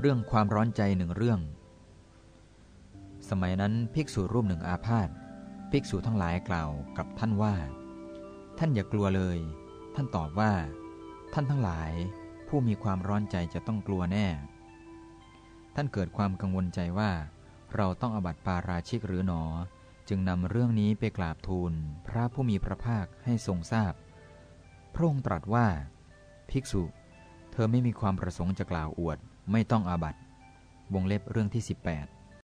เรื่องความร้อนใจหนึ่งเรื่อง สมัยนั้นภิกษุรูปหนึ่งอาพาธภิกษุทั้งหลายกล่าวกับท่านว่า ท่านอย่ากลัวเลย ท่านตอบว่า ท่านทั้งหลายผู้มีความร้อนใจจะต้องกลัวแน่ ท่านเกิดความกังวลใจว่า เราต้องอบัติปาราชิกหรือหนอ จึงนำเรื่องนี้ไปกราบทูลพระผู้มีพระภาคให้ทรงทราบ พระองค์ตรัสว่า ภิกษุ เธอไม่มีความประสงค์จะกล่าวอวด ไม่ต้องอาบัตวงเล็บเรื่องที่ 18